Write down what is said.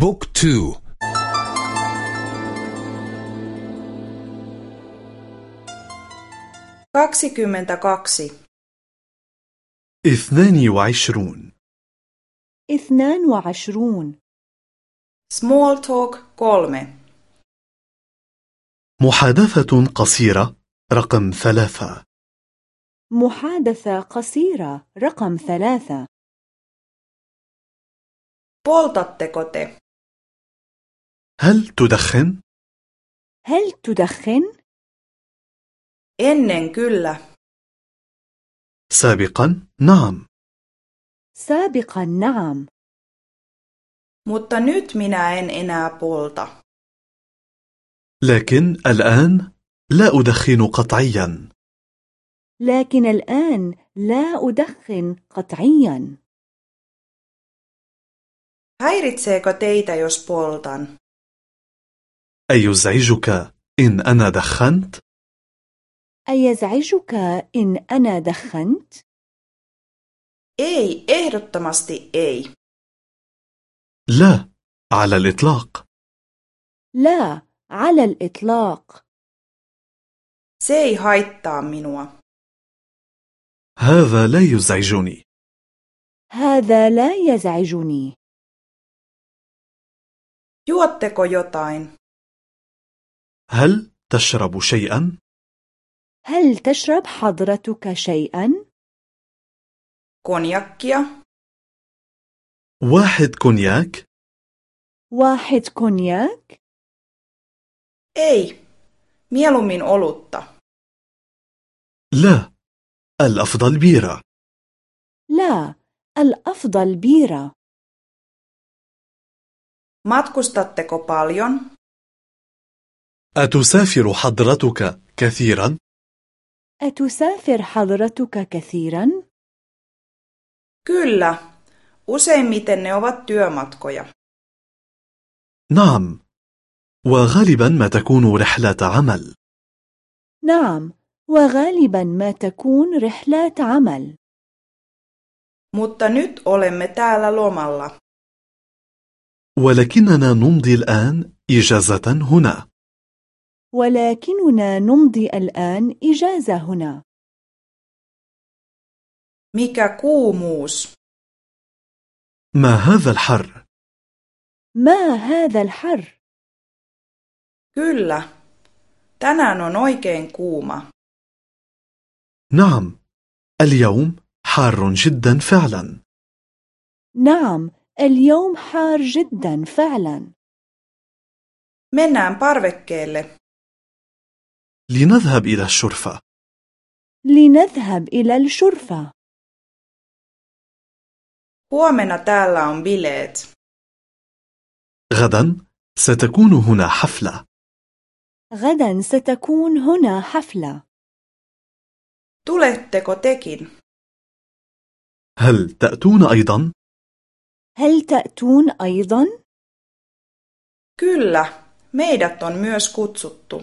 بوك تو. kaksi اثنان وعشرون. اثنان وعشرون. Small talk kolme. محادثة قصيرة رقم ثلاثة. محادثة قصيرة رقم ثلاثة. Poltatteko te? هل تدخن؟ هل تدخن؟ ennen kyllä. سابقا نعم. سابقا نعم. Mutta nyt minä en enää polta. لكن الآن لا أدخن قطعيا. لكن الآن لا أدخن قطعيا. Häiritseekö teitä jos poltan? أيزعجك إن أنا دخنت؟ أيزعجك إن أنا دخنت؟ ei ehdottomasti ei لا على الإطلاق. لا على الإطلاق. se ei haittaa minua هذا لا يزعجني. هذا لا يزعجني. juotteko jotain هل تشرب شيئا؟ هل تشرب حضرتك شيئا؟ konjakkia واحد كونياك؟ واحد كونياك؟ ei mieluummin olutta لا الأفضل بيرة لا الأفضل بيرة matkustatteko paljon أتسافر حضرتك كثيرا؟ أتسافر حضرتك كثيرا؟ kyllä. Useimmiten ne ovat työmatkoja. نعم. وغالبا ما تكون رحلة عمل. نعم. وغالبا ما تكون رحلات عمل. Mutta nyt olemme täällä lomalla. ولكننا نمضي الآن إجازة هنا. ولكننا نمضي الآن إجازة هنا. Mikä kuumuus? ما هذا الحر؟ ما هذا الحر؟ kyllä. Tänään on oikein kuuma. نعم. اليوم حار جدا فعلا. نعم. اليوم حار جدا فعلا. Mennään parvekkeelle. لنذهب إلى الشرفة. لنذهب إلى الشرفة. Huomenna täällä on bileet. غدا ستكون هنا حفلة. غدا ستكون هنا حفلة. Tuletteko tekin? هل تأتون أيضا؟ هل تأتون أيضا؟ kyllä meidät on myös kutsuttu.